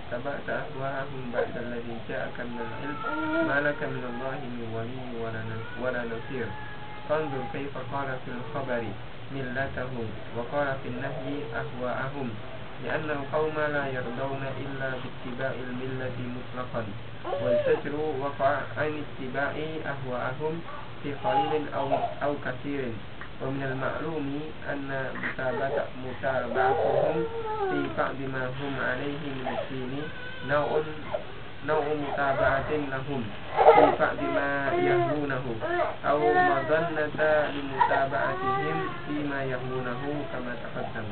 اتبعت أهواءهم بعد الذي جاءك من العلم. ما لك من الله من ولي ولا نصير. فانظر كيف قال في الخبر ملتهم وقال في النهي أهواءهم لأن القوم لا يرضون إلا باتباع الملة مطلقا. والزجر وقع عن اتباع أهواءهم في قليل أو أو كثير. ومن المعلوم أن متابعتهم في بعض ما هم عليه من الدين نوع نوع متابعة لهم في بعض ما يهمونه أو مظنة لمتابعتهم فيما يهمونه كما تقدم.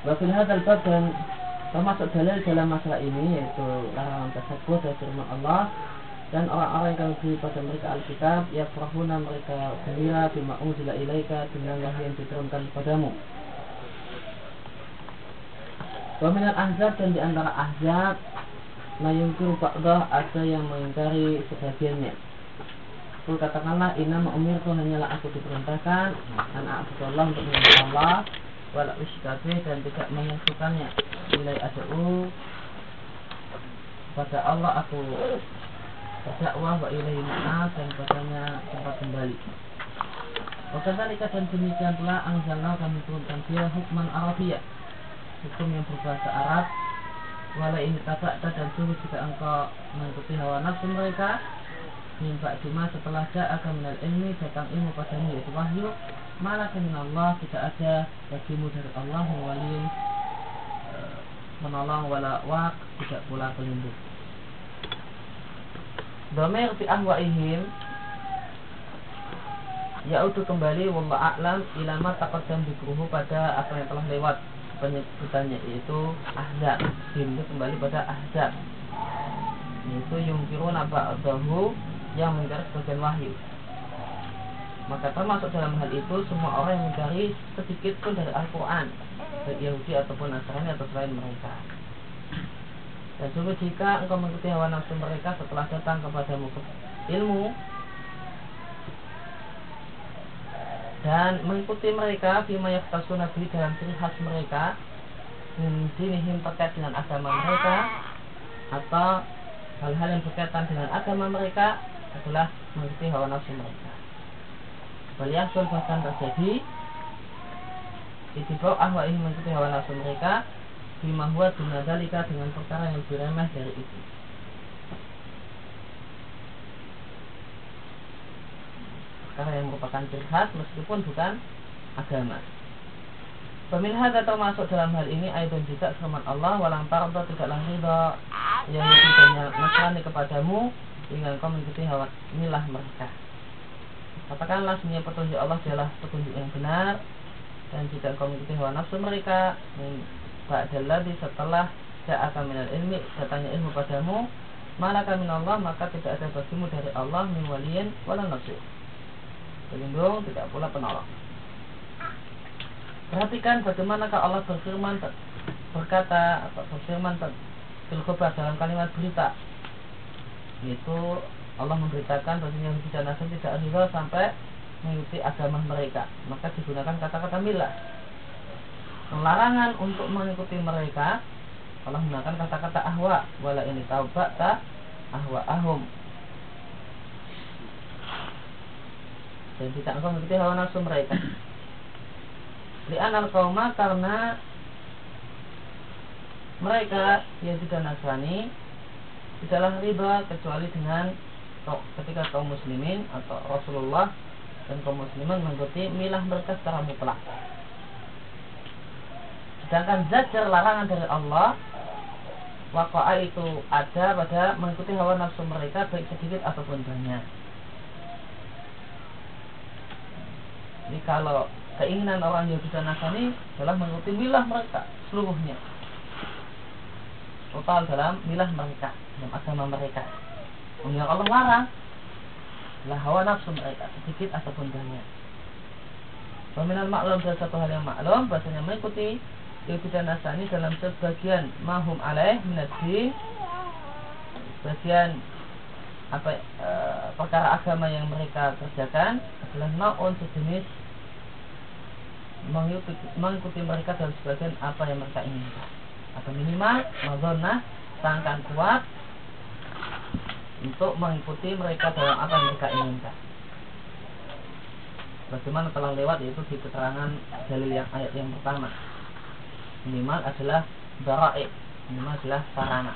Wafil hadal bab dan termasuk dalil dalam masalah ini yaitu larangan tersebut dari firman Allah dan orang-orang yang kami pada mereka Alkitab ya perahuna mereka gembira bima unzila ilaika dengan wahyu yang diturunkan kepadamu. Waminal ahzab dan di antara ahzab Mayungkir ba'dah ada yang mengingkari sebagiannya. Kul katakanlah Inna ma'umir hanyalah aku diperintahkan Anak Allah untuk menyembah Allah Wala usyikabe dan tidak menyusukannya Nilai ada'u Pada Allah aku berdakwah wa ilaihi ma'af dan padanya tempat kembali. Wakadzalika dan demikian pula anzalna kami turunkan dia hukman Arabia hukum yang berbahasa Arab. Wala ini tabakta dan sungguh jika engkau mengikuti hawa nafsu mereka Mimpak cuma setelah akan minal ilmi datang ilmu padamu yaitu wahyu. Malah Allah tidak ada bagimu dari Allah mewalin eh, menolong wala wak tidak pula pelindung Domir fi ahwaihim Yaitu kembali Wallah a'lam ilama dan dikruhu pada apa yang telah lewat. Penyebutannya yaitu ahzab. Itu kembali pada ahzab. Yaitu yungkirun ba'dahu yang mengingkari sebagian wahyu. Maka termasuk dalam hal itu semua orang yang mencari sedikit pun dari Al-Quran. Yahudi ataupun Nasrani atau selain mereka dan sungguh jika engkau mengikuti hawa nafsu mereka setelah datang kepadamu ilmu dan mengikuti mereka bima yaktasu nabi dalam ciri khas mereka dinihim terkait dengan agama mereka atau hal-hal yang berkaitan dengan agama mereka adalah mengikuti hawa nafsu mereka. Waliyahsul bahkan terjadi Itibau ahwa ini mengikuti hawa nafsu mereka bima huwa dunadalika dengan perkara yang lebih remeh dari itu. Perkara yang merupakan ciri meskipun bukan agama. Peminhat atau masuk dalam hal ini ayat juga firman Allah walang tarda tidaklah ridha yang diberikannya nasrani kepadamu hingga engkau mengikuti hawa inilah mereka. Katakanlah sebenarnya petunjuk Allah adalah petunjuk yang benar dan jika engkau mengikuti hawa nafsu mereka Ba'dalladhi setelah Ja'aka minal ilmi Datanya ilmu padamu Malaka Allah maka tidak ada bagimu dari Allah Min waliyin wala nasir Pelindung tidak pula penolong. Perhatikan bagaimanakah Allah berfirman Berkata atau berfirman Bilkhobar dalam kalimat berita. Itu Allah memberitakan bahwasanya Yahudi dan Nasr tidak ridho sampai mengikuti agama mereka. Maka digunakan kata-kata milah larangan untuk mengikuti mereka kalau menggunakan kata-kata ahwa. Wala ini taubat tak ahwa ahum dan tidak engkau mengikuti hawa nafsu mereka. Di anal kauma karena mereka yang tidak nasrani tidaklah riba kecuali dengan ketika kaum muslimin atau Rasulullah dan kaum muslimin mengikuti milah mereka secara mutlak Sedangkan zajar larangan dari Allah Waqa'a itu ada pada mengikuti hawa nafsu mereka Baik sedikit ataupun banyak. Jadi kalau keinginan orang Yahudi dan Nasrani adalah mengikuti milah mereka seluruhnya. Total dalam milah mereka dalam agama mereka. Yang Allah larang adalah hawa nafsu mereka sedikit ataupun banyak. Peminal maklum dan satu hal yang maklum bahasanya mengikuti Yahudi dan Nasrani dalam sebagian mahum alaih minadhi sebagian apa e, perkara agama yang mereka kerjakan adalah maun sejenis mengikuti, mengikuti mereka dalam sebagian apa yang mereka inginkan. Atau minimal mazonah sangkan kuat untuk mengikuti mereka dalam apa yang mereka inginkan. Bagaimana telah lewat yaitu di keterangan dalil yang ayat yang pertama minimal adalah bara'i minimal adalah sarana.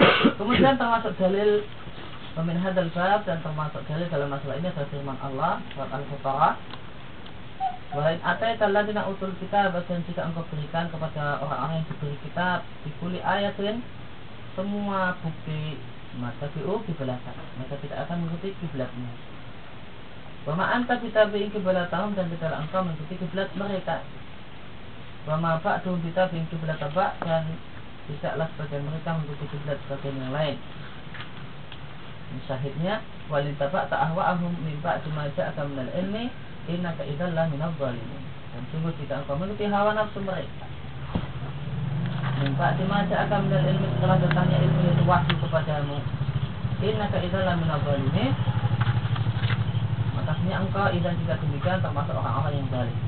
Kemudian termasuk dalil Pemin hadal bab dan termasuk dalil dalam masalah ini adalah firman Allah surat Al-Baqarah. Wahai ataita alladziina utul kitab dan jika engkau berikan kepada orang-orang yang diberi kitab dikuli ayatin semua bukti maka bi'u kibelatan maka tidak akan mengikuti kiblatnya Wama anta bitabi'in tahun dan tidak engkau mengikuti kiblat mereka. Wama ba'dum bitabi'in kiblat bak dan tidaklah sebagian mereka mengikuti kiblat sebagian yang lain. Syahidnya walin tabak ta'ahwa'ahum min ba'di ma ja'aka minal ilmi innaka idzal la minadh zalimin. Dan sungguh jika engkau mengikuti hawa nafsu mereka min ba'di ma ja'aka minal ilmi setelah datangnya ilmu itu wahyu kepadamu innaka idzal la minadh zalimin Maksudnya engkau idan jika demikian termasuk orang-orang yang zalim.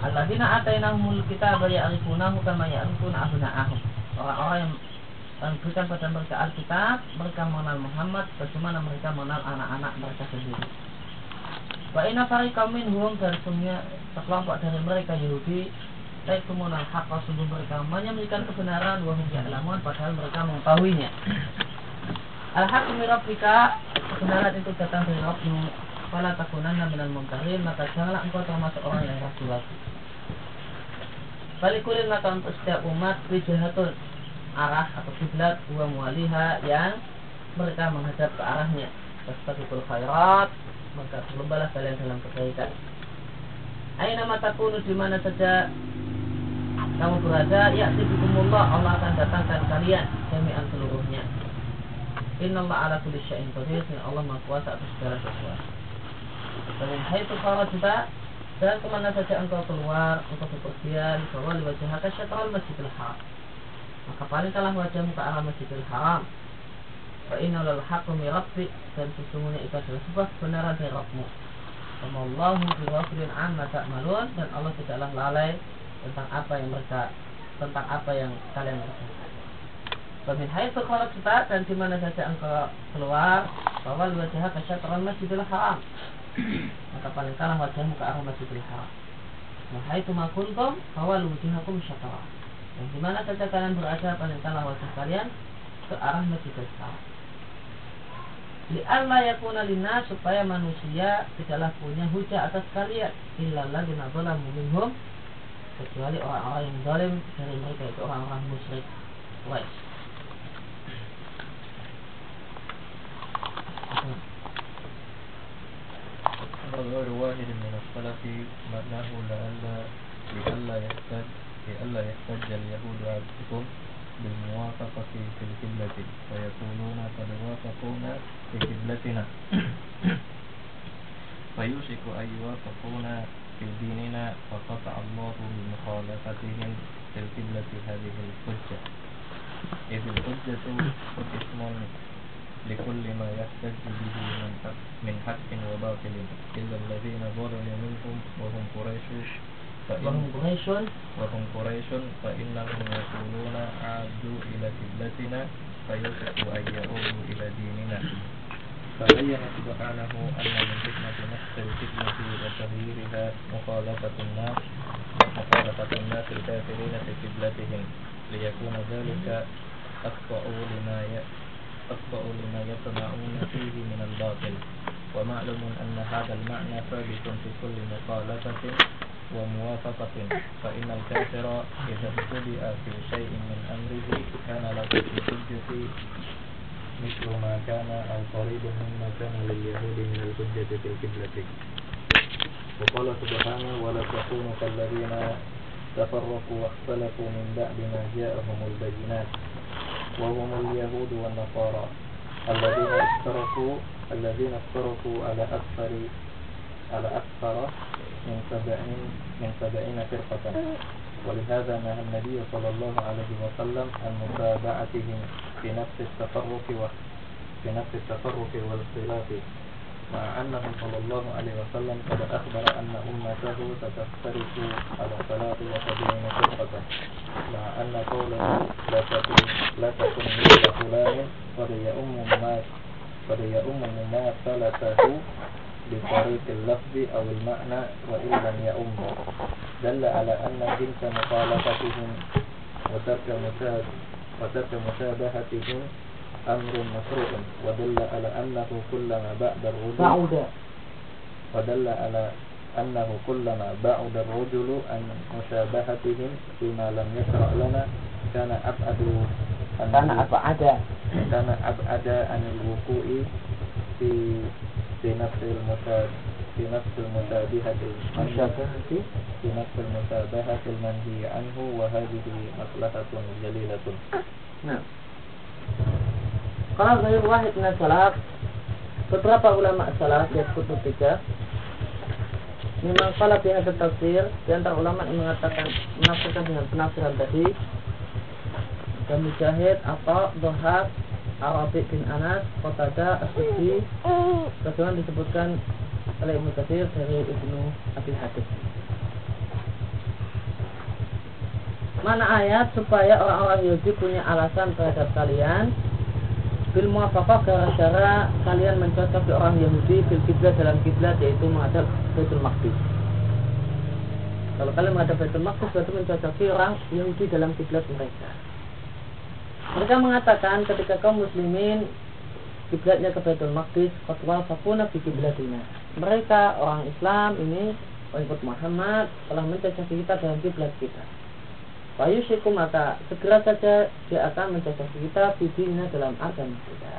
Alladzina atainahumul kitab ya'rifunahu kama ya'rifuna abna'ahum. Orang-orang yang berikan pada mereka Alkitab, mereka mengenal Muhammad bagaimana mereka mengenal anak-anak mereka sendiri. Wa inna fariqam minhum dan sungguhnya sekelompok dari mereka Yahudi Taikumunal haqqa sungguh mereka menyembunyikan kebenaran wahum ya'lamun padahal mereka mengetahuinya. Al-haqqu kebenaran itu datang dari Rabbmu Fala takunanna minal mumtarin maka janganlah engkau termasuk orang yang ragu-ragu Balikulin maka untuk setiap umat wijahatun. Arah atau kiblat dua mualiha yang mereka menghadap ke arahnya. Fastabiqul khairat. Maka berlombalah kalian dalam kebaikan. Aina matakunu di mana saja kamu berada, ya Allah Allah akan datangkan kalian jami'an seluruhnya. Inna Allah ala kulli syai'in qadir. Allah Maha Kuasa atas segala sesuatu. Dan haitsu kharajta dan ke mana saja engkau keluar untuk bepergian bahwa liwajahaka syatral masjidil haram. Maka palingkanlah wajahmu ke arah masjidil haram. Fa inna lal haqqu dan sesungguhnya itu adalah sebuah kebenaran dari Rabbmu. Allahu bighafilin amma ta'malun. Dan Allah tidaklah lalai tentang apa yang mereka tentang apa yang kalian kerjakan Wamin haitsu kita dan di mana saja engkau keluar bahwa wajah syatran masjidil haram. Maka palingkanlah wajahmu ke arah masjidil haram. Wa haitsu ma kuntum bahwa wujuhakum syatra. Dan di mana saja kalian berada palingkanlah wajah kalian ke arah masjidil haram. Li alla yakuna lina supaya manusia tidaklah punya hujah atas kalian illa alladziina zalamu minhum kecuali orang-orang yang zalim dari mereka itu orang-orang musyrik Quraisy. غير واحد من السلف معناه لئلا لئلا يحتج لئلا يحتج اليهود عبدكم بالموافقة في القبلة فيقولون قد وافقونا في قبلتنا. فيوشك أن يوافقونا في ديننا فقطع الله بمخالفتهم في القبلة هذه الحجة. إذ الحجة اسم لكل ما يحتج به من حق, من حق وباطل. إلا الذين ظلموا منهم وهم قريش فإن Quraisyun وهم قريش فإنهم يقولون عادوا إلى قبلتنا فيوشك أن يعودوا إلى ديننا. فبين سبحانه أن من حكمة نفس الفتنة وتغييرها مخالفة الناس مخالفة الناس الكافرين في قبلتهم. ليكون ذلك أخطأ لما ي... أخطأ لما يطمعون فيه من الباطل. ومعلوم أن هذا المعنى ثابت في كل مخالفة وموافقة. فإن الكافر إذا ابتدأ في شيء من أمره كان له في الحجة مثل ما كان أو قريب مما كان لليهود من الحجة في القبلة. وقال سبحانه ولا تكونوا كالذين تفرقوا واختلفوا من بعد ما جاءهم البينات. وهم اليهود والنصارى. الذين افترقوا الذين افترقوا على أكثر على أكثر من سبعين من سبعين فرقة. ولهذا نهى النبي صلى الله عليه وسلم عن متابعتهم في نفس التفرق في نفس التفرق والاختلاف. مع أنه صلى الله عليه وسلم قد أخبر أن أمته ستفترق على ثلاث وسبعين فرقة مع أن قوله لا تكن لا تكن مثل فلان قد يؤم ما قد يؤم مماثلته بطريق اللفظ أو المعنى وإن لم يؤم. دل على أن جنس مخالفتهم وترك مشابهتهم أمر مشروع ودل على أنه كلما بعد الرجل Ba'uda ودل على أنه كلما بعد الرجل عن مشابهتهم فيما لم يشرع لنا كان أبعد apa ada كان أبعد عن الوقوع في في نفس المشابه في نفس المشابهة Musyabahati في نفس المشابهة المنهي عنه وهذه مصلحة جليلة. Nah Kalau Zahir Wahid min salaf Beberapa ulama salaf Yaitu tiga Memang salah di hadis tafsir Di antara ulama yang mengatakan Menafsirkan dengan penafsiran tadi Dan Mujahid Apa Dohab Arabi bin Anas Qatada Asyidi Sebagaimana disebutkan oleh Ibnu Katsir dari Ibnu Abi Hadis Mana ayat supaya orang-orang Yahudi punya alasan terhadap kalian bil muwafaqah gara-gara kalian mencocoki orang Yahudi bil kiblat dalam kiblat yaitu menghadap Baitul Maqdis. Kalau kalian menghadap Baitul Maqdis berarti mencocoki orang Yahudi dalam kiblat mereka. Mereka mengatakan ketika kaum muslimin kiblatnya ke Baitul Maqdis, fatwa fakuna fi kiblatina. Mereka orang Islam ini pengikut Muhammad telah mencocoki kita dalam kiblat kita. Fayushiku maka segera saja dia akan mencocoki kita bidina dalam agama kita.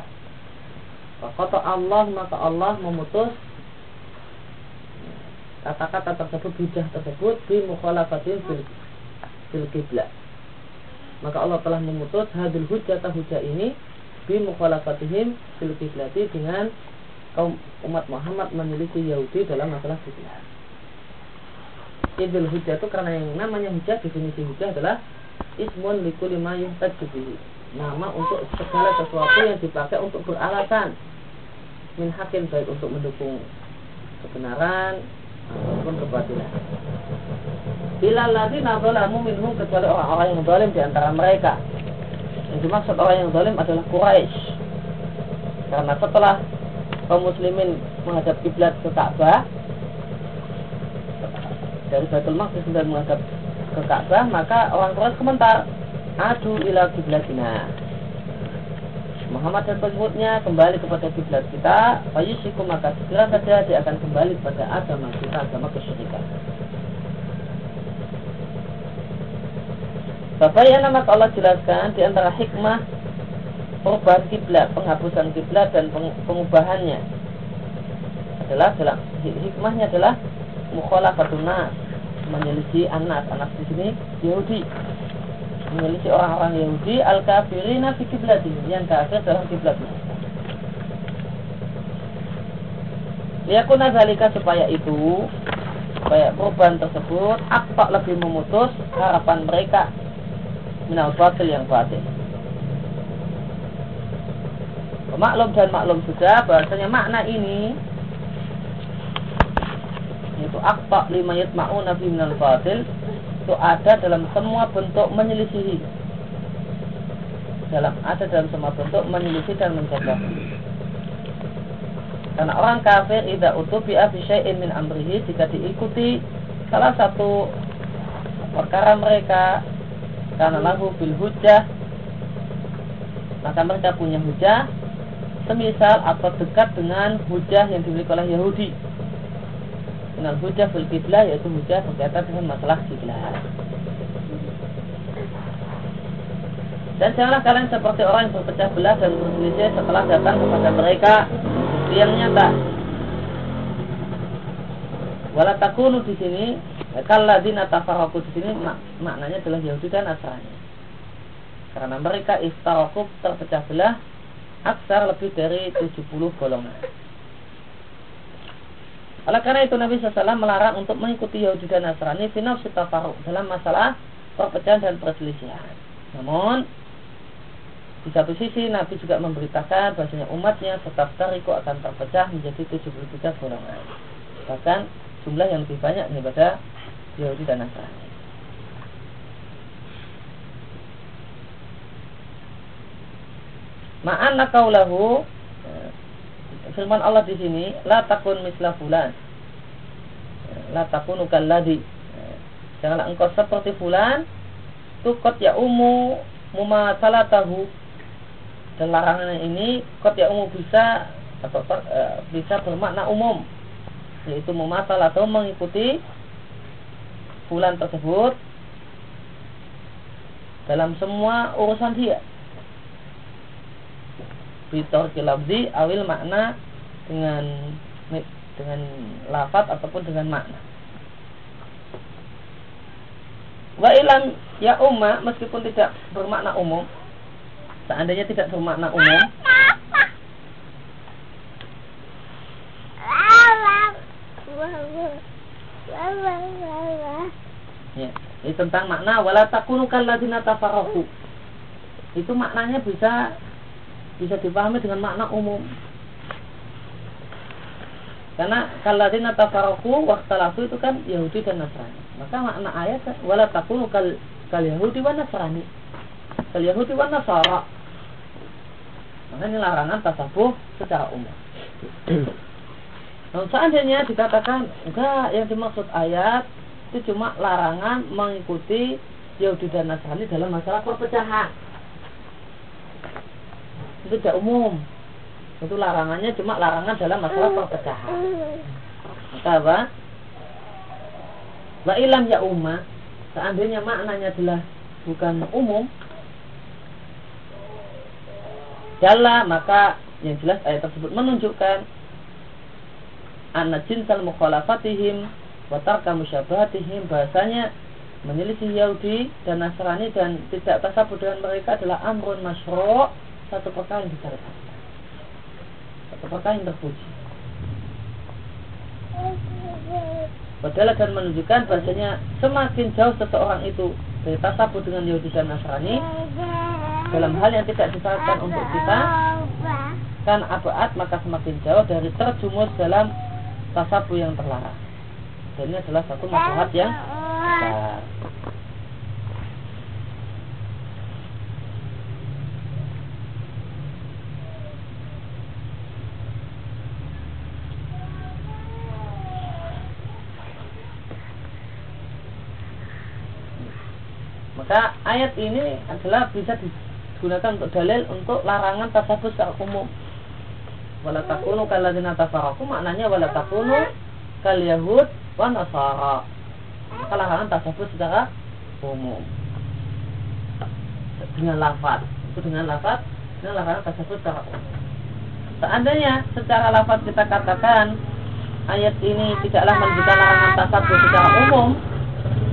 Kata Allah maka Allah memutus kata-kata tersebut hujah tersebut di mukhalafatin fil, fil kiblat. Maka Allah telah memutus hadil hujah hujah ini bi mukhalafatihim fil kiblati dengan kaum umat Muhammad memiliki Yahudi dalam masalah kiblat. Idul hujah itu karena yang namanya hujah definisi hujah adalah ismun likuli ma. Nama untuk segala sesuatu yang dipakai untuk beralasan min hakim baik untuk mendukung kebenaran ataupun kebatilan. Bila lagi nazalamu minhum kecuali orang-orang yang zalim di antara mereka. Yang dimaksud orang yang zalim adalah Quraisy. Karena setelah kaum muslimin menghadap kiblat ke Ka'bah, dari Baitul Maqdis dan menghadap ke Ka'bah maka orang Quraisy komentar adu ila kiblatina Muhammad dan pengikutnya kembali kepada kiblat kita fayusiku maka segera saja dia akan kembali kepada agama kita agama kesyirikan. Bapak maka Allah jelaskan di antara hikmah perubahan kiblat, penghapusan kiblat dan pengubahannya adalah dalam hikmahnya adalah mukhalafatun nas menyelisih anak anak di sini Yahudi. Menyelisih orang-orang Yahudi al kafirina fi kiblatihim yang kafir dalam kiblatnya Liyakuna zalika supaya itu supaya perubahan tersebut akpak lebih memutus harapan mereka minal batil yang batil. Maklum dan maklum sudah bahasanya makna ini yaitu akta lima yatma'u nabi minal batil itu ada dalam semua bentuk menyelisihi. Dalam ada dalam semua bentuk menyelisih dan mencegah karena orang kafir tidak utuh bi syai'in min amrihi jika diikuti salah satu perkara mereka karena lagu bil hujah maka mereka punya hujah semisal atau dekat dengan hujah yang dimiliki oleh Yahudi dengan hujah fil kiblah yaitu hujah berkaitan dengan masalah kiblah dan janganlah kalian seperti orang yang berpecah belah dan berselisih setelah datang kepada mereka yang nyata. Wala takunu di sini kalladina tafarraqu di sini mak maknanya adalah Yahudi dan Nasrani. Karena mereka istaraku terpecah belah aksar lebih dari 70 golongan. Oleh karena itu Nabi SAW melarang untuk mengikuti Yahudi dan Nasrani final sitafaru dalam masalah perpecahan dan perselisihan. Namun di satu sisi Nabi juga memberitakan bahasanya umatnya tetap tariku akan terpecah menjadi 73 golongan. Bahkan jumlah yang lebih banyak daripada Yahudi dan Nasrani. Ma'anna kaulahu firman Allah di sini la takun misla fulan. La takunu kalladhi. Janganlah engkau seperti fulan tukot ya umu tahu dan larangan ini kot ya umu bisa atau e, bisa bermakna umum yaitu mematal atau mengikuti fulan tersebut dalam semua urusan dia bitor kilabdi awil makna dengan dengan lafat ataupun dengan makna. Wa ilam ya umma meskipun tidak bermakna umum, seandainya tidak bermakna umum, ya, ini tentang makna wala takunu kalladzina tafarraqu. Itu maknanya bisa bisa dipahami dengan makna umum. Karena kaladina tafaroku waktalafu itu kan Yahudi dan Nasrani. Maka makna ayat wala takunu kal, kal Yahudi wa Nasrani. Kal Yahudi wa Nasara. Maka ini larangan tasabuh secara umum. Nah, seandainya dikatakan enggak yang dimaksud ayat itu cuma larangan mengikuti Yahudi dan Nasrani dalam masalah perpecahan itu tidak umum itu larangannya cuma larangan dalam masalah perpecahan. Maka apa? Wa ilam ya umma seandainya maknanya adalah bukan umum jala maka yang jelas ayat tersebut menunjukkan anak jinsal mukhalafatihim wa tarka musyabahatihim bahasanya menyelisih Yahudi dan Nasrani dan tidak tasabuh dengan mereka adalah amrun masyru' satu perkara yang disyariatkan perkara yang terpuji Padahal akan menunjukkan bahasanya semakin jauh seseorang itu dari tasabuh dengan Yahudi dan Nasrani dalam hal yang tidak disarankan untuk kita kan abaat maka semakin jauh dari terjumus dalam tasabuh yang terlarang. Dan ini adalah satu masalah yang besar. Maka ayat ini adalah bisa digunakan untuk dalil untuk larangan tasabus secara umum. Wala takunu kalladzina tafarraqu maknanya wala takunu kal yahud wa nasara. Maka larangan tasabus secara umum. Dengan lafaz, itu dengan lafaz, dengan larangan tasabus secara umum. Seandainya secara lafaz kita katakan ayat ini tidaklah menunjukkan larangan tasabus secara umum,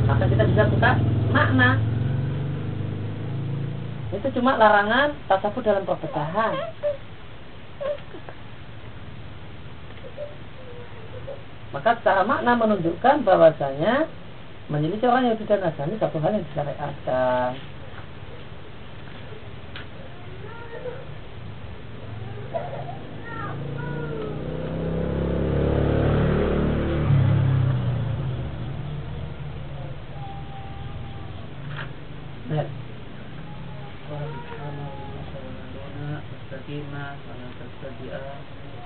maka kita bisa buka makna itu cuma larangan tasawuf dalam perpecahan. Maka secara makna menunjukkan bahwasanya menyelisih orang yang tidak nasani satu hal yang disyariatkan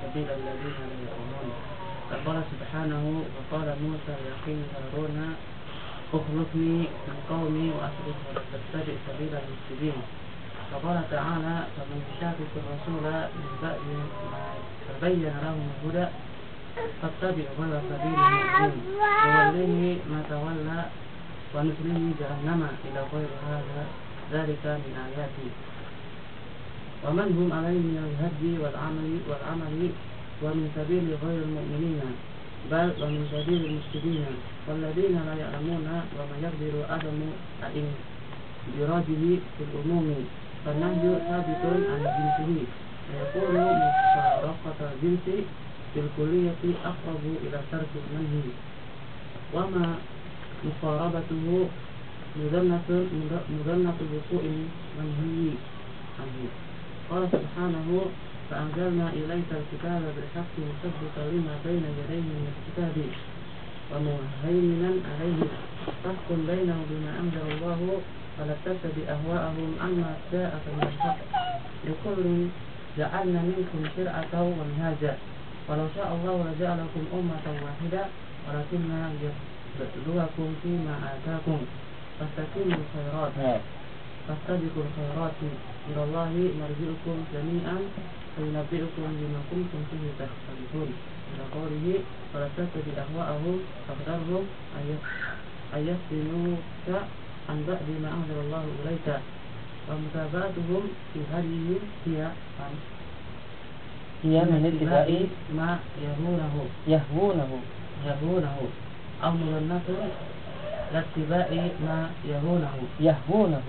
سبيل الذين لا يؤمنون. فقال سبحانه وقال موسى لأخيه هارون أخلفني من قومي وأصلح ولا تتبع سبيل المفسدين. وقال تعالى فمن يشاقق الرسول من بعد ما تبين له الهدى فاتبع غير سبيل المؤمنين ووليه ما تولى ونسليه جهنم إلى غير هذا ذلك من آياته ومن هم عليه من الهدي والعمل والعمل ومن سبيل غير المؤمنين بل ومن سبيل المفسدين والذين لا يعلمون وما يقدر عدم إدراجه في العموم فالنهي ثابت عن جنسه ويكون مفارقة الجنس في الكلية أقرب إلى ترك المنهي. وما مقاربته مذنة مذنة الوقوع المنهي عنه. قال سبحانه فأنزلنا إليك الكتاب بالحق مصدقا لما بين يديه من الكتاب ومهيمنا عليه. فاحكم بينهم بما أنزل الله ولا تتبع أهواءهم عما جاءك من الحق. لكل جعلنا منكم شرعة ومنهاجا. ولو شاء الله لجعلكم أمة واحدة ولكننا يبلوكم فيما آتاكم. فاستقيموا الخيرات. فاستبقوا الخيرات إلى الله مرجعكم جميعا فينبئكم بما كنتم فيه تختلفون. إلى قوله ولا تتبع أهواءهم فاحذرهم أن يفتنوك عن بعد ما أنزل الله إليك. ومتابعتهم في هديهم هي هي من اتباع ما يهونه. يهونه يهونه أو مظنة لاتباع ما يهونه. يهونه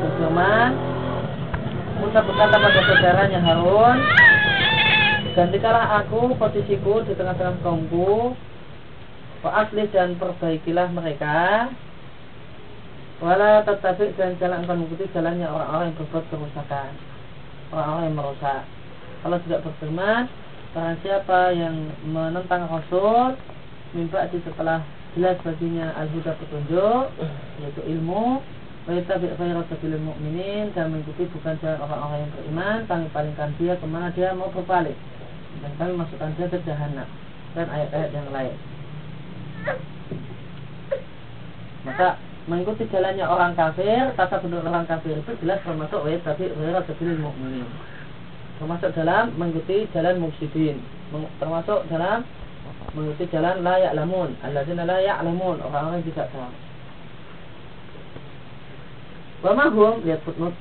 ber- berfirman, Musa berkata pada saudaranya Harun, gantikanlah aku posisiku di tengah-tengah kaumku, asli dan perbaikilah mereka, Wala tetapi dan jalan akan mengikuti jalannya orang-orang yang berbuat kerusakan. Orang-orang yang merusak. Allah tidak berfirman Barang siapa yang menentang Rasul Mimpa setelah jelas baginya al-huda petunjuk Yaitu ilmu Waitabi khairat sabilil mu'minin. Dan mengikuti bukan jalan orang-orang yang beriman. Kami palingkan dia ke mana dia mau berpaling Dan kami masukkan dia ke jahanam Dan ayat-ayat yang lain. Maka mengikuti jalannya orang kafir, tata bentuk orang kafir itu jelas termasuk wa tapi ghairu sabilil mukminin. Termasuk dalam mengikuti jalan mufsidin, termasuk dalam mengikuti jalan la ya'lamun, alladzina la ya'lamun, orang-orang yang tidak tahu. Wa ma hum lihat footnote.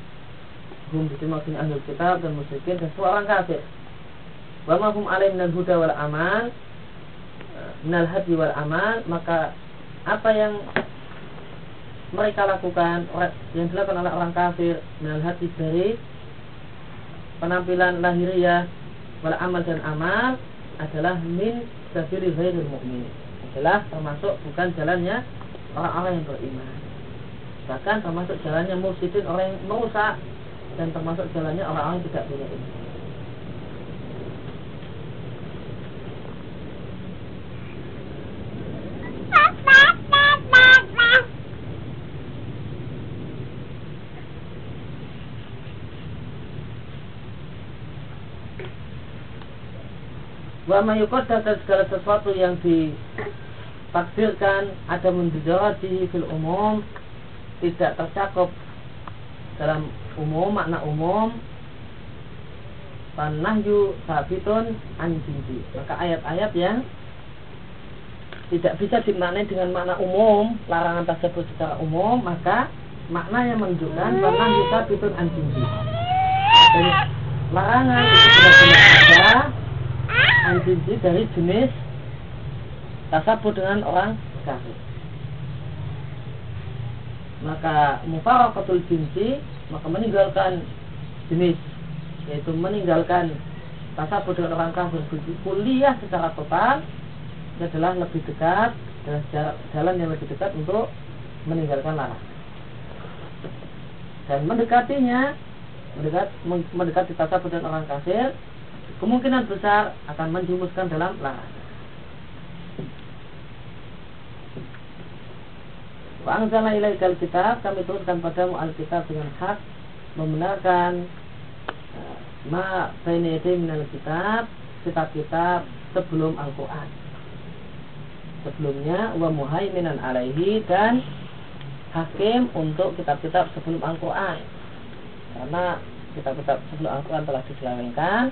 Hum itu maksudnya ahli kitab dan musyrikin dan semua orang kafir. Wa ma hum alaih minal huda wal amal minal hadi wal amal maka apa yang mereka lakukan yang dilakukan oleh orang kafir minal dari penampilan lahiriah wal amal dan amal adalah min sabili ghairil mu'min adalah termasuk bukan jalannya orang-orang yang beriman bahkan termasuk jalannya mufsidin orang yang merusak dan termasuk jalannya orang-orang yang tidak punya ilmu. Wa mayuqaddar dan segala sesuatu yang ditakdirkan ada mendidarati fil umum tidak tercakup dalam umum makna umum. Panahyu sabitun anjinji Maka ayat-ayat yang tidak bisa dimaknai dengan makna umum larangan tersebut secara umum maka makna yang menunjukkan panahyu sabitun anjinji dan larangan itu benar-benar ada anjinji dari jenis tasabut dengan orang kafir maka mufaraqatul jinsi maka meninggalkan jenis yaitu meninggalkan tasabur dengan orang kafir kuliah secara total itu adalah lebih dekat adalah jalan yang lebih dekat untuk meninggalkan larangan. Dan mendekatinya mendekat mendekati tasabur dengan orang kafir kemungkinan besar akan menjumuskan dalam larangan Wa anzalna ilaikal kitab kami turunkan padamu alkitab dengan hak membenarkan uh, ma baina yaday minal kitab kitab-kitab sebelum Al-Qur'an. Sebelumnya wa muhaiminan alaihi dan hakim untuk kitab-kitab sebelum Al-Qur'an. Karena kitab-kitab sebelum Al-Qur'an telah diselewengkan,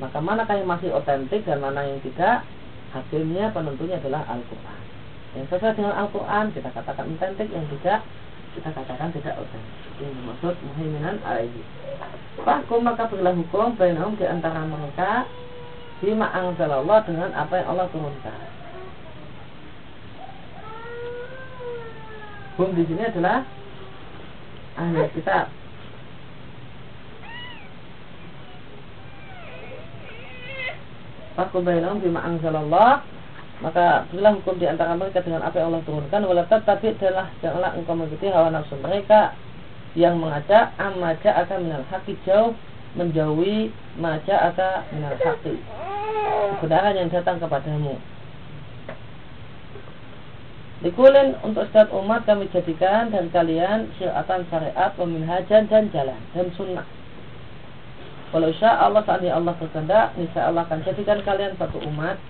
maka manakah yang masih otentik dan mana yang tidak, hakimnya penentunya adalah Al-Qur'an. Yang sesuai dengan Al-Quran kita katakan otentik, yang tidak kita katakan tidak otentik. Ini maksud muhiminan alaihi. Fakum maka berilah hukum bainahum di antara mereka bima angzalallah dengan apa yang Allah turunkan. Hum di sini adalah ahli kitab. Fakum bainahum bima angzalallah maka berilah hukum di antara mereka dengan apa yang Allah turunkan wala tapi adalah janganlah engkau mengikuti hawa nafsu. Mereka yang mengajak amaja akan minal jauh menjauhi maja akan minal haki kebenaran yang datang kepadamu. Dikulin untuk setiap umat kami jadikan dan kalian syaratan syariat, peminhajan dan jalan dan sunnah. Kalau insya Allah saat ini Allah berkehendak, insya Allah akan jadikan kalian satu umat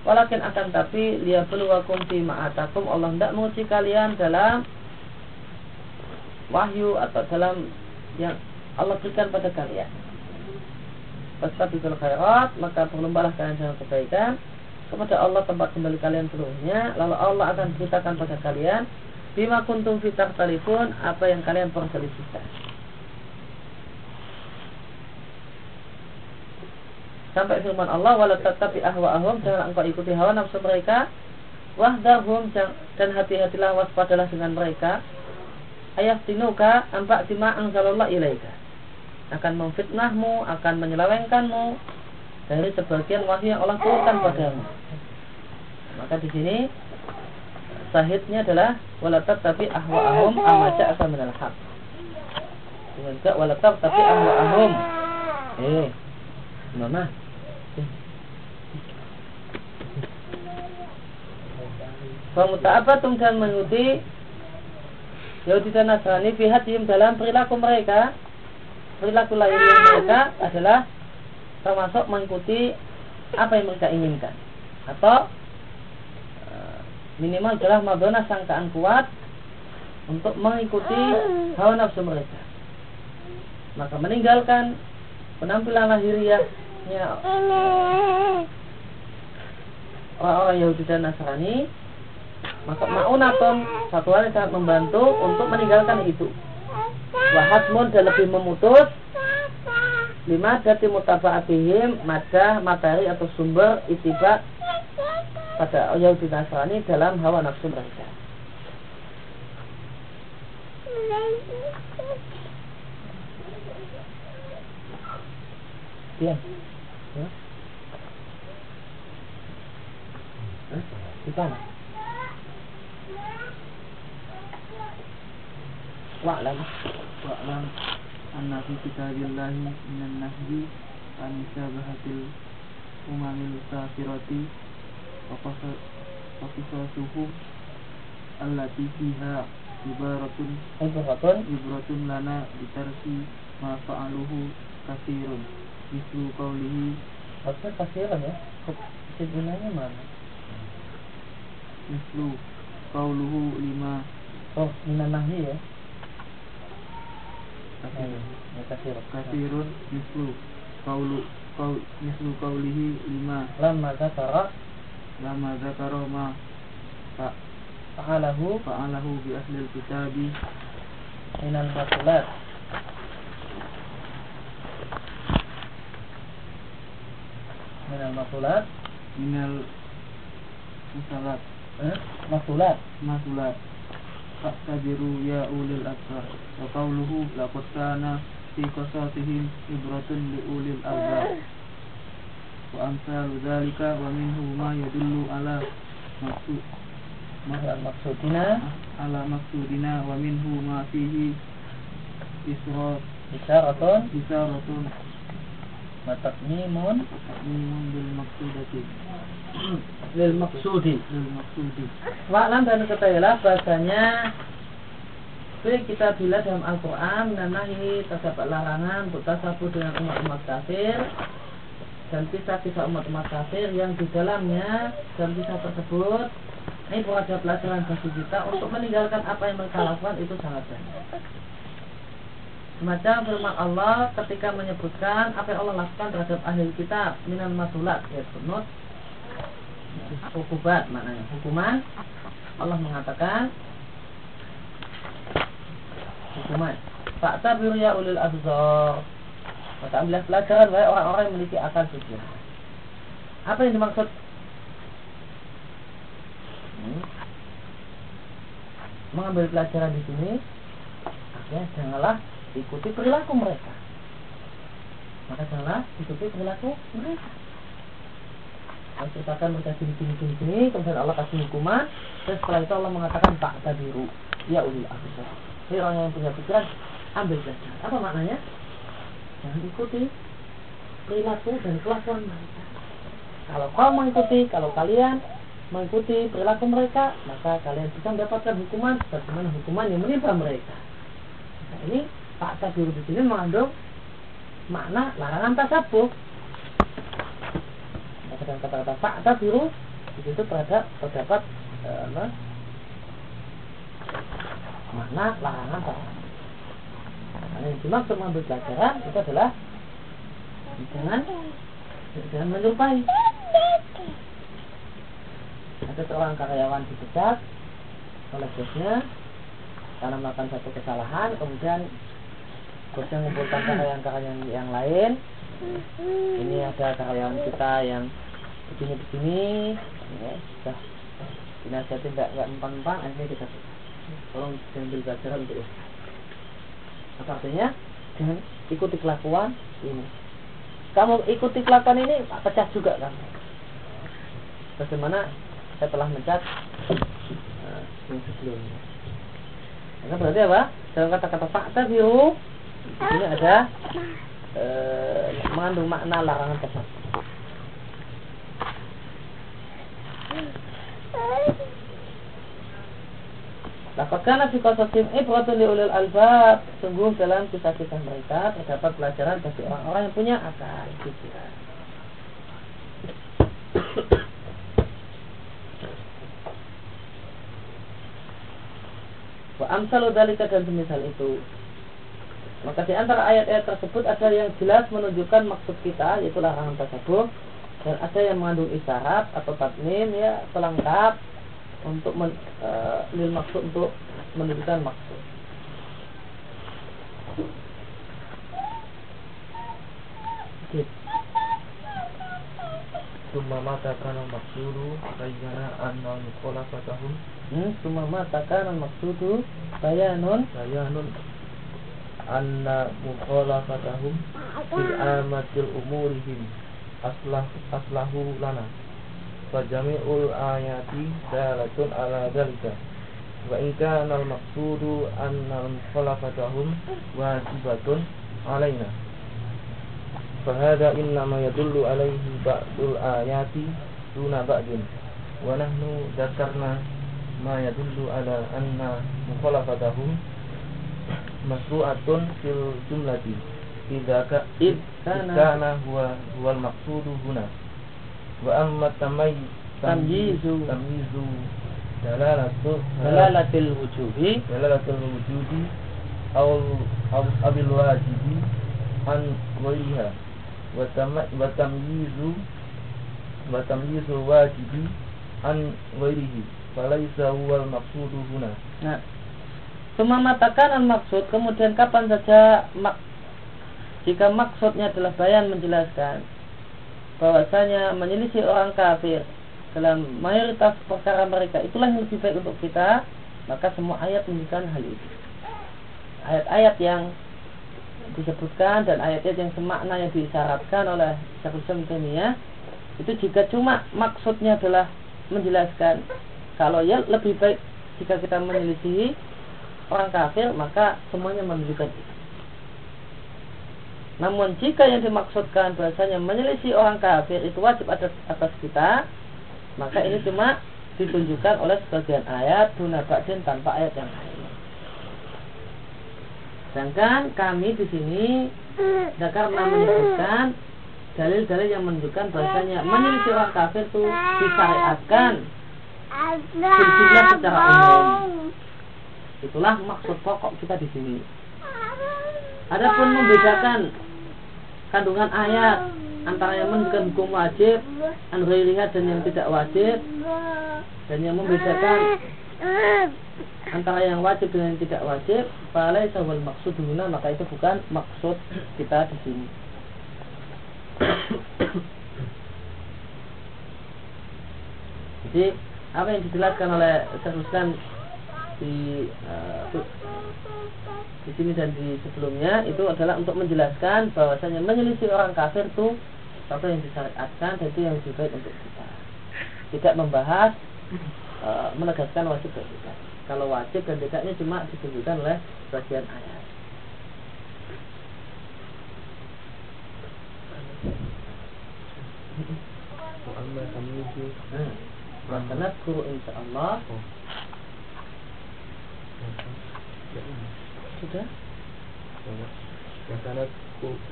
Walakin akan tapi liyabluwakum fi ma'atakum Allah tidak menguji kalian dalam wahyu atau dalam yang Allah berikan pada kalian. Fastabiqul khairat, maka berlombalah kalian dalam kebaikan kepada Allah tempat kembali kalian seluruhnya. Lalu Allah akan beritakan pada kalian bima kuntum fitar telefon apa yang kalian perselisihkan. Sampai firman Allah wala tatabi ahwa'ahum jangan engkau ikuti hawa nafsu mereka. Wahdahum dan hati-hatilah waspadalah dengan mereka. Ayat tinuka ampak tima angsalallah ilaika. Akan memfitnahmu akan menyelewengkanmu dari sebagian wahyu yang Allah turunkan padamu. Maka di sini sahidnya adalah wala tatabi ahwa'ahum amaja akan minal haq. Juga wala tatabi ahwa'ahum. Eh Mama Famuta'abatum dan mengikuti Yahudi dan Nasrani Fihadim dalam perilaku mereka. Perilaku lain mereka adalah Termasuk mengikuti Apa yang mereka inginkan. Atau eh, Minimal adalah madonna sangkaan kuat Untuk mengikuti Hawa nafsu mereka. Maka meninggalkan Penampilan lahiriahnya Orang-orang Yahudi dan Nasrani maka ma'unatun satu hal yang sangat membantu untuk meninggalkan itu. Wahasmun dan lebih memutus lima dari mutaba'atihim madah materi atau sumber itibat pada Yahudi Nasrani dalam hawa nafsu mereka. Ya. Ya. Di mana? Wa'lam. Wa'lam anna fi kitabillahi minan nahyi an sabahatil umamil kafirati wa qisasuhum allati fiha ibaratun ibratun ibratun lana bitarsi ma fa'aluhu kasirun mislu qawlihi. Maksudnya kasirun ya? Sebenarnya mana? Mislu Qawluhu lima Oh, minan nahyi ya kasirun mislu kaulu kau mislu kaulihi lima. Lama zakara. Lama zakara ma fa fa'alahu. fa'alahu bi ahlil kitabi. Minal batulat minal masulat minal musalat eh? masulat masulat Fa'tabiru ya ulil asrar Wa qawluhu laqad kana في قصصهم عبرة لأولي الألباب وأمثال ذلك ومنه ما يدل على مقصود maksudina على مقصودنا ومنه ما فيه إسراء isyaratun إشارة wa taqmimun تقديم بالمقصودة lil maksudi lil maksudi dan ketahuilah bahasanya Fi kita bila dalam Al-Quran Nanahi terdapat larangan Untuk tasabuh dengan umat-umat kafir Dan kisah-kisah umat-umat kafir Yang di dalamnya dan kisah tersebut Ini ada pelajaran bagi kita Untuk meninggalkan apa yang mereka lakukan Itu sangat banyak. Semacam firman Allah ketika menyebutkan apa yang Allah lakukan terhadap ahli kitab minan masulat ya sunut hukubat maknanya hukuman. Allah mengatakan hukuman. Pak tabir ya ulil abzar maka ambillah pelajaran wahai orang-orang yang memiliki akal pikir apa yang dimaksud? Hmm. mengambil pelajaran di sini artinya janganlah ikuti perilaku mereka. Maka janganlah ikuti perilaku mereka Allah mereka gini gini gini gini kemudian Allah kasih hukuman dan setelah itu Allah mengatakan tak tabiru ya ulil absar jadi orang yang punya pikiran ambil pelajaran apa maknanya? Jangan ikuti perilaku dan kelakuan mereka. Kalau kau mengikuti kalau kalian mengikuti perilaku mereka maka kalian bisa mendapatkan hukuman bagaimana hukuman yang menimpa mereka. Nah, ini tak tabiru di sini mengandung makna larangan tasabuh dengan kata-kata fakta biru di situ terhadap terdapat eh, apa, makna larangan tasabuh. Karena yang dimaksud mengambil pelajaran itu adalah jangan jangan menyerupai. Ada seorang karyawan dipecat oleh bosnya karena melakukan satu kesalahan, kemudian bosnya mengumpulkan karyawan-karyawan yang lain ini ada karyawan kita yang begini-begini ya, sudah. Dinasihati tidak nggak mempan-mempan akhirnya kita tolong diambil pelajaran untuk itu. Apa artinya? Jangan ikuti kelakuan ini. Kamu ikuti kelakuan ini pecah juga kan? Bagaimana saya telah mencat uh, yang sebelumnya. Maka berarti apa? Dalam kata-kata fakta biru ini ada eh, mengandung makna larangan tersebut. Laqad kana fi qasasim ibratun li albab. Sungguh dalam kisah-kisah mereka terdapat pelajaran bagi orang-orang yang punya akal pikiran. Wa amsalu dalika dan semisal itu. Maka di antara ayat-ayat tersebut ada yang jelas menunjukkan maksud kita yaitu larangan tersebut dan ada yang mengandung isyarat atau tatmim ya pelengkap untuk men, e, lil maksud untuk menunjukkan maksud. Gitu. Summa mata kana maksuru bayyana anna mukhalafatahum Hmm, cuma matakan maksudu bayanun bayanun anna mukhalafatahum fil amatil umurihim aslah aslahu lana. Fa jami'ul ayati dalatun ala dzalika wa in kana al maqsudu anna mukhalafatahum wajibatun alaina. Fa hadha innama yadullu alaihi ba'dul ayati duna ba'din. Wa nahnu dzakarna ma yadullu ala anna mukhalafatahum masru'atun fil jumlati idza ka id Kana. huwa huwal maqsudu huna. Wa amma tamay Tamyizu. tamyizu dalalatu dalalatil wujuhi. Dalalatul wujudi aw aw abil wajibi an ghayriha. Wa tam wa tamyizu wa tamyizu wajibi an ghairihi falaysa huwal maqsudu huna. Nah, Cuma matakan al maksud kemudian kapan saja mak jika maksudnya adalah bayan menjelaskan bahwasanya menyelisih orang kafir dalam mayoritas perkara mereka itulah yang lebih baik untuk kita maka semua ayat menunjukkan hal itu ayat-ayat yang disebutkan dan ayat-ayat yang semakna yang disyaratkan oleh Syekhul Islam ya itu jika cuma maksudnya adalah menjelaskan kalau ya lebih baik jika kita menyelisihi orang kafir maka semuanya menunjukkan itu. Namun jika yang dimaksudkan bahasanya menyelisih orang kafir itu wajib atas atas kita, maka ini cuma ditunjukkan oleh sebagian ayat duna ba'din tanpa ayat yang lain. Sedangkan kami di sini karena menyebutkan dalil-dalil yang menunjukkan bahasanya menyelisih orang kafir itu disyariatkan berjumlah secara umum. Itulah maksud pokok kita di sini. Adapun membedakan kandungan ayat antara yang menunjukkan hukum wajib, an dan yang tidak wajib, dan yang membedakan antara yang wajib dengan yang tidak wajib, balai sawal maksud guna maka itu bukan maksud kita di sini. Jadi apa yang dijelaskan oleh Syekh di uh, di sini dan di sebelumnya itu adalah untuk menjelaskan bahwasanya menyelisih orang kafir itu sesuatu yang disyariatkan dan itu yang lebih baik untuk kita. Tidak membahas uh, menegaskan wajib dan tidak. Kalau wajib dan tidaknya cuma ditunjukkan oleh bagian ayat. Muhammad Hamidu. Nah, Karena guru insya Allah sudah? Wasanat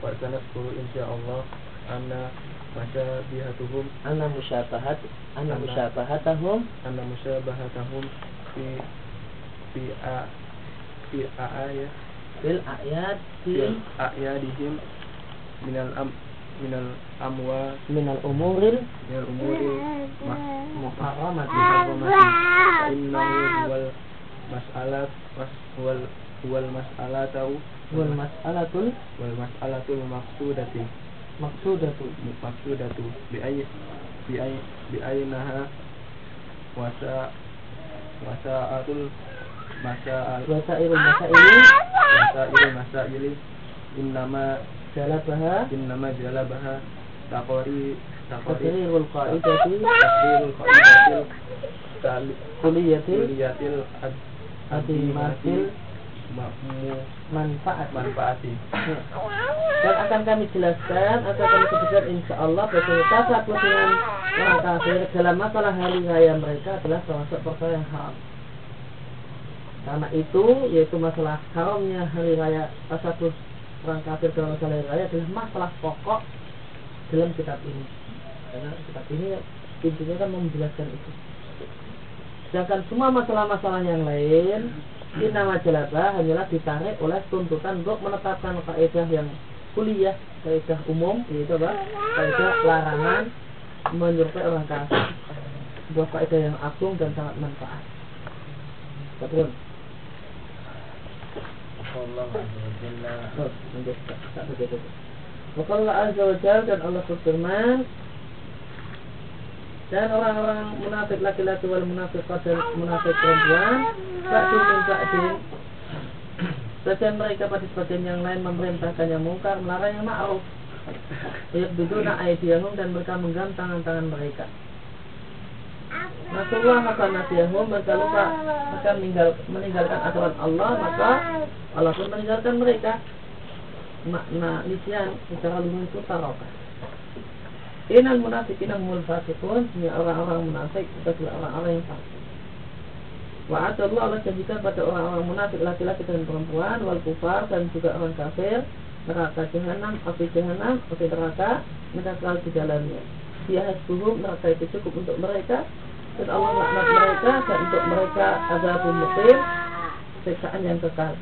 wasanat kuru insya Allah anna masyabihatuhum. Anna musyabahat anna musyabahatahum. anna musyabahatahum fi fi a fi a ayat fil ayat fil ayadihim minal am minal amwa minal umuril minal umuril muharramat innahu wal mas'alat wal wal mas'alatu wal mas'alatul? Wal mas'alatul maqsudati maqsudatu maqsudatu bi ayyi bi ayyi bi aynaha wasa wasaatul masaal wasailul masaili wasailul masaili innama jalabaha. innama jalabaha taqrirul qaidati. Taqrirul qaidatil kuliyatil kuliyatil adimatil manfaat. Manfaati. Dan akan kami jelaskan akan kami sebutkan insya Allah bahwa tata dengan orang kafir dalam masalah hari raya mereka adalah termasuk perkara yang haram. Karena itu yaitu masalah haramnya hari raya tasabuh orang kafir dalam masalah hari raya adalah masalah pokok dalam kitab ini. Karena kitab ini intinya kan menjelaskan itu. Sedangkan semua masalah-masalah yang lain nama jalabah hanyalah ditarik oleh tuntutan untuk menetapkan kaidah yang kuliah, kaidah umum, yaitu apa? Kaidah larangan menyerupai orang kafir. Sebuah kaidah yang agung dan sangat manfaat. Betul. Allah Azza wa Jalla dan Allah berfirman dan orang-orang munafik laki-laki wal munafik dan munafik perempuan ba'du min ba'din sebagian mereka pada sebagian yang lain memerintahkan yang mungkar melarang yang ma'ruf. Yaqbiduna aydiyahum dan mereka menggenggam tangan-tangan mereka. Rasulullah maka nasihum mereka lupa maka meninggal, meninggalkan aturan Allah maka Allah pun meninggalkan mereka. Makna nisyan secara lumum itu tarokat Inal munafikin fasikun Sehingga orang-orang munafik adalah orang-orang yang fasik Wa Allah janjikan pada orang-orang munafik Laki-laki dan perempuan Wal kufar dan juga orang kafir Neraka jahanam, api jahanam Api neraka, mereka selalu di dalamnya. Dia hasbuhum, neraka itu cukup untuk mereka Dan Allah laknat mereka Dan untuk mereka azabun muqim Siksaan yang kekal.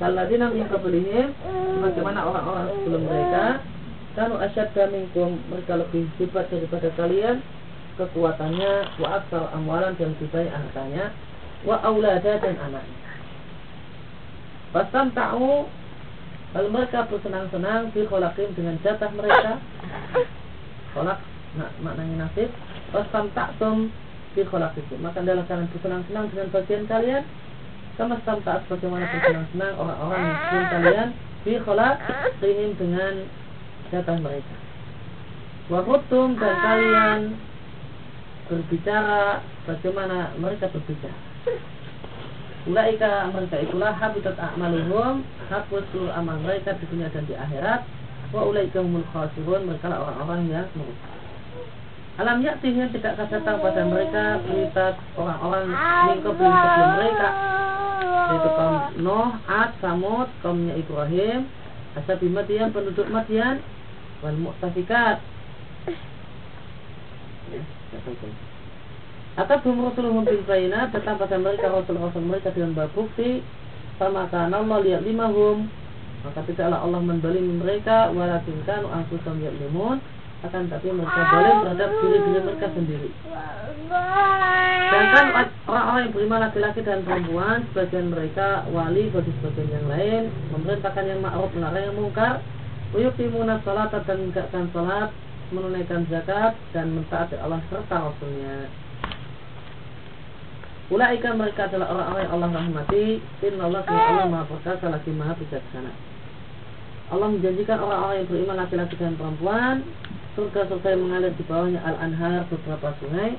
Saladina yang kebelihim Bagaimana orang-orang sebelum mereka Kanu asyadda minkum mereka lebih hebat daripada kalian kekuatannya wa aksar amalan dan lebih hartanya wa aulada dan anaknya. Pastam tahu lalu mereka bersenang-senang di kholakim dengan jatah mereka kolak nak, maknanya nasib Pastam taktum di kholakikum maka adalah kalian bersenang-senang dengan bagian kalian sama stam tak bagaimana bersenang-senang orang-orang yang kalian fi khalaqihim dengan jatah mereka. Wahutum dan kalian berbicara bagaimana mereka berbicara. Ulaika mereka itulah habitat a'maluhum seluruh amal mereka di dunia dan di akhirat wa ulaika humul khasirun mereka lah orang-orang yang merugi Alam yaktihim tidak datang pada mereka berita orang-orang belum sebelum mereka yaitu kaum Nuh, Ad, Samud, kaumnya Ibrahim, Asabi Madian, penduduk Madian, wal Mu'tafikat. Ya, atau belum Rasulullah bil bayina datang pada mereka Rasul-Rasul mereka dengan bab bukti sama karena Allah lihat limahum maka tidaklah Allah mendolimi mereka walakin kanu anfusum limun akan tapi mereka boleh terhadap diri-diri mereka sendiri. Sedangkan orang-orang yang beriman laki-laki dan perempuan, sebagian mereka wali bagi sebagian yang lain, memerintahkan yang ma'ruf melarang yang mungkar, Uyukimuna salat dan menegakkan salat, menunaikan zakat dan mentaati Allah serta Rasulnya. Ulaika mereka adalah orang-orang yang Allah rahmati. Inna Allah Allah maha perkasa lagi maha bijaksana. Allah menjanjikan orang-orang yang beriman laki-laki dan perempuan. Surga-surga yang mengalir di bawahnya al-anhar beberapa sungai.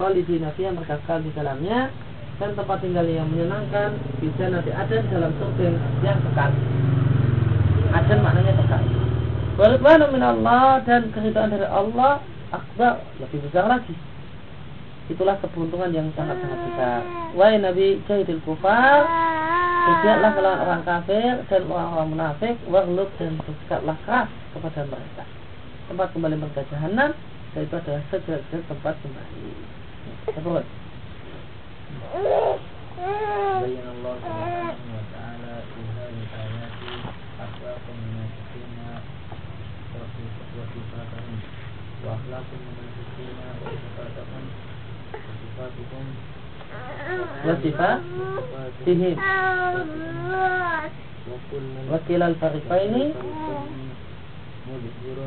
Khalidina fiyah mereka kekal di dalamnya. Dan tempat tinggal yang menyenangkan Bisa nanti ada dalam surga yang kekal. Ada maknanya kekal Waridwanu min Allah dan keridhaan dari Allah akbar lebih besar lagi. Itulah keberuntungan yang sangat-sangat besar. Wahai Nabi jahidil kufar, Kejarlah melawan orang kafir dan orang-orang munafik Warlub dan bersikaplah keras kepada mereka Tempat kembali mereka jahanam Dan itu adalah segera tempat kembali Terus Bayan Allah subhanahu wa ta'ala Tuhan ayati وصفاتهم وأخلاق المنافقين وصفاتهم صفاتهم وصفاتهم وكلا الفريقين مظهر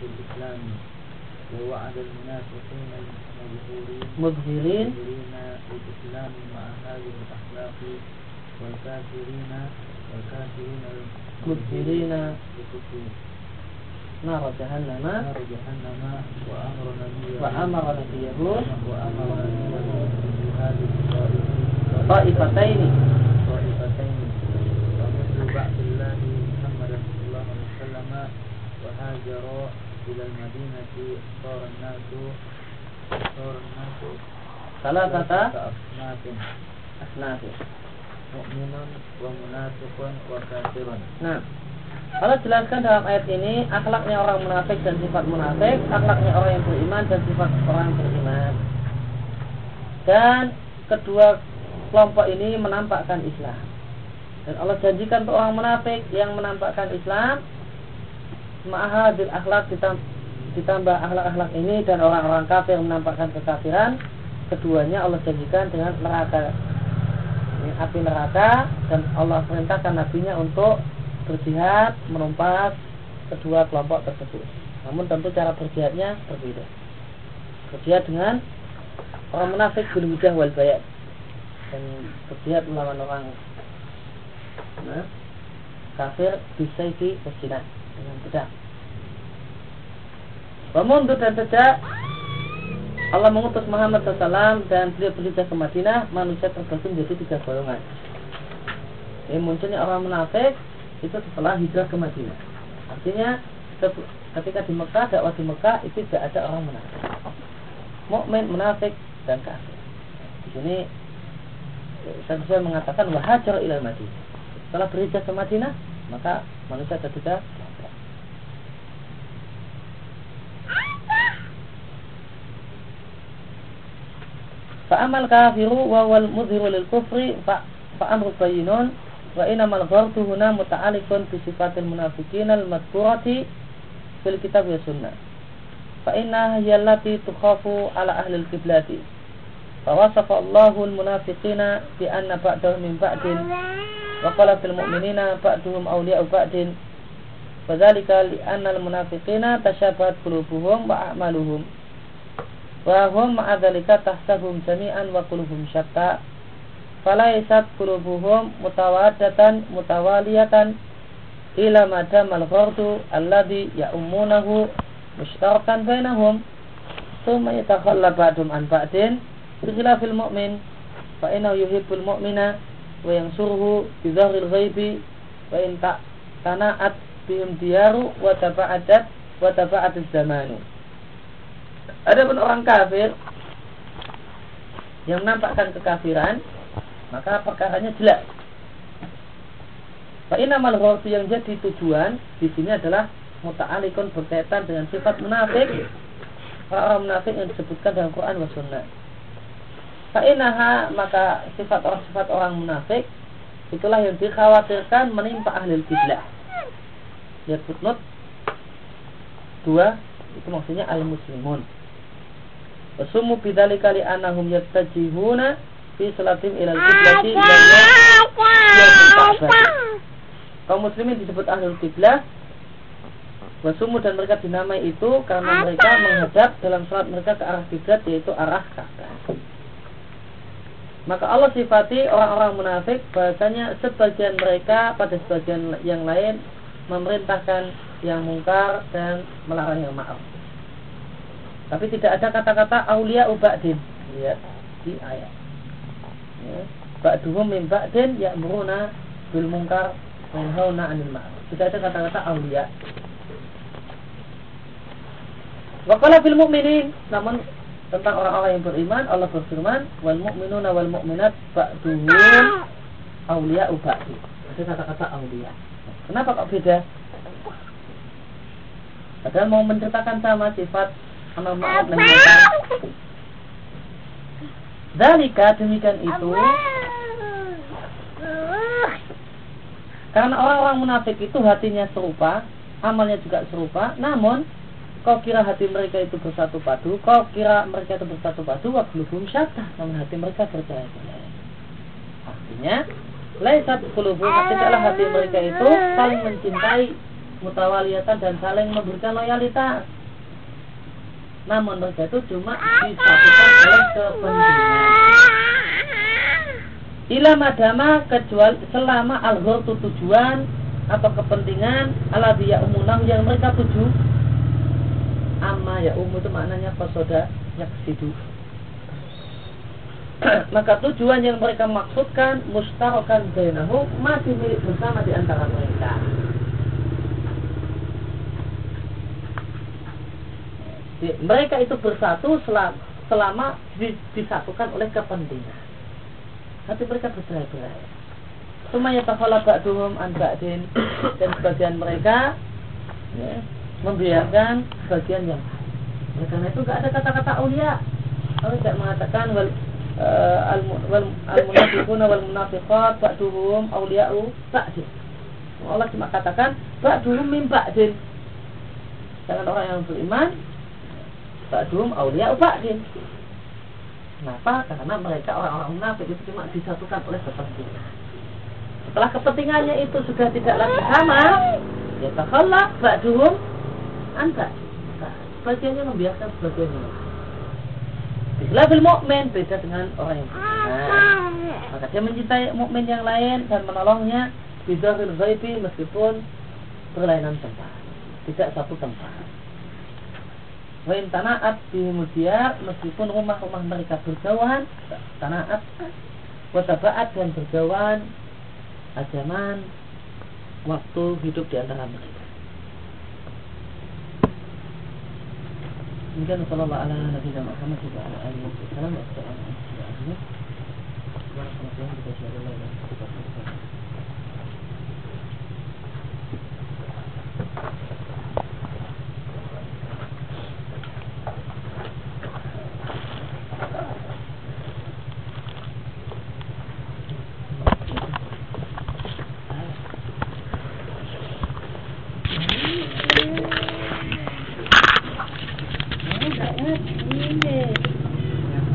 في الإسلام ووعد المنافقين المظهورين مظهرين للإسلام مع هذه الأخلاق والكافرين والكافرين مظهرين بكفر نار جهنم نار جهنم وأمر نبيه وأمر نبيه وأمر نبيه بهذه طائفتين طائفتين ومثل بعث الله محمد صلى الله عليه وسلم وهاجر إلى المدينة صار الناس صار الناس ثلاثة أصناف أصناف مؤمن ومنافق وكافر نعم Allah jelaskan dalam ayat ini akhlaknya orang munafik dan sifat munafik, akhlaknya orang yang beriman dan sifat orang yang beriman. Dan kedua kelompok ini menampakkan Islam. Dan Allah janjikan untuk orang munafik yang menampakkan Islam, ma'ahadil akhlak ditambah akhlak-akhlak ini dan orang-orang kafir yang menampakkan kekafiran, keduanya Allah janjikan dengan neraka. Api neraka dan Allah perintahkan nabinya untuk berjihad menumpas kedua kelompok tersebut. Namun tentu cara berjihadnya berbeda. Berjihad dengan orang munafik berhujah wal bayat dan berjihad melawan orang nah, kafir bisa di berjihad dengan pedang. Pemundur dan sejak Allah mengutus Muhammad SAW dan beliau berhijrah ke Madinah, manusia terbagi menjadi tiga golongan. Ini munculnya orang munafik, itu setelah hijrah ke Madinah. Artinya ketika di Mekah dakwah di Mekah itu tidak ada orang munafik. Mukmin, munafik dan kafir. Di sini saya mengatakan wahajar ilal Madinah. Setelah berhijrah ke Madinah, maka manusia ada tiga Fa'amal kafiru wa wal mudhiru lil kufri fa'amru bayinun wa inamal ghardu huna muta'alikun bi sifatil munafiqin al madhkurati fil kitab wa sunnah. Fa inna hiya allati tukhafu ala ahli al qiblati. Fa wasafa Allahu al munafiqina bi anna ba'dahum min ba'din wa qala fil mu'minina ba'duhum awliya'u ba'din. Wa dhalika li anna al munafiqina tashabahat qulubuhum wa a'maluhum. Wa hum ma'a dhalika tahsabhum jami'an wa qulubuhum syatta falaisat qulubuhum mutawaddatan mutawaliyatan ila madam al-ghardu alladhi ya'umunahu mushtarakan bainahum thumma yatakhalla ba'dum an ba'din bikhilafil mu'min fa innahu yuhibbul mu'mina wa yansuruhu bi dhahril ghaibi wa in tana'at bihim diyaru wa taba'adat wa taba'at zamanu. Ada pun orang kafir yang menampakkan kekafiran maka perkaranya jelas Pak Inamal Ghorfi yang jadi tujuan di sini adalah muta'alikun berkaitan dengan sifat munafik orang munafik yang disebutkan dalam Quran wa Sunnah. Fa'inaha maka sifat orang sifat orang munafik itulah yang dikhawatirkan menimpa ahli kiblah. Lihat footnote dua itu maksudnya al muslimun. Wasumu bidali kali anahum yattajihuna fi salatim ilal kiblati kaum muslimin disebut ahlul kiblah Wasumu dan mereka dinamai itu karena mereka menghadap dalam sholat mereka ke arah kiblat yaitu arah Ka'bah. Maka Allah sifati orang-orang munafik bahasanya sebagian mereka pada sebagian yang lain memerintahkan yang mungkar dan melarang yang maaf. Tapi tidak ada kata-kata aulia ubadin. Lihat di ayat. Ya. Ba'duhum min ba'din ya'muruna bil mungkar Yanhauna anil ma'ruf. Tidak ada kata-kata aulia. Wakala fil mu'minin, namun tentang orang-orang yang beriman Allah berfirman wal mu'minuna wal mu'minat ba'duhum aulia ba'di. Ada kata-kata aulia. Kenapa kok beda? Padahal mau menceritakan sama sifat sama ma'ruf dan Dalika demikian itu. Karena orang-orang munafik itu hatinya serupa, amalnya juga serupa, namun kau kira hati mereka itu bersatu padu, kau kira mereka itu bersatu padu, belum syatah, namun hati mereka bercerai Artinya, laisat kulubum, tidaklah hati mereka itu saling mencintai mutawaliatan dan saling memberikan loyalitas. Namun mereka itu cuma disatukan oleh kepentingan. Ila madama kecuali selama al itu tujuan atau kepentingan ala dia umunah yang mereka tuju. Amma ya umu itu maknanya pasoda yaksidu. Maka tujuan yang mereka maksudkan mustarokan bainahu masih milik bersama di antara mereka mereka itu bersatu selama, selama disatukan oleh kepentingan hati mereka bercerai-berai. Semuanya takala ba'duhum an ba'din dan sebagian mereka ya, membiarkan sebagian yang oleh karena itu nggak ada kata-kata ulia. Allah tidak mengatakan wal uh, al al munafiquna wal munafiqat ba'duhum auliya'u ba'din. Allah cuma katakan ba'duhum min ba'din. Jangan orang yang beriman ba'duhum auliya'u ba'din. Kenapa? Karena mereka orang-orang munafik itu cuma disatukan oleh kepentingan. Setelah kepentingannya itu sudah tidak lagi sama, ya takhallah ba'duhum anta. Sebagiannya membiarkan sebagiannya. Level mukmin beda dengan orang yang beriman. Maka dia mencintai mukmin yang lain dan menolongnya di zahir ghaibi meskipun berlainan tempat, tidak satu tempat. Wain tanaat di mudia meskipun rumah-rumah mereka berjauhan tanaat watabaat dan berjauhan ajaman waktu hidup di antara mereka. Sallallahu ala nabi Muhammad ala wasallam wa sallam. Warahmatullahi wabarakatuh.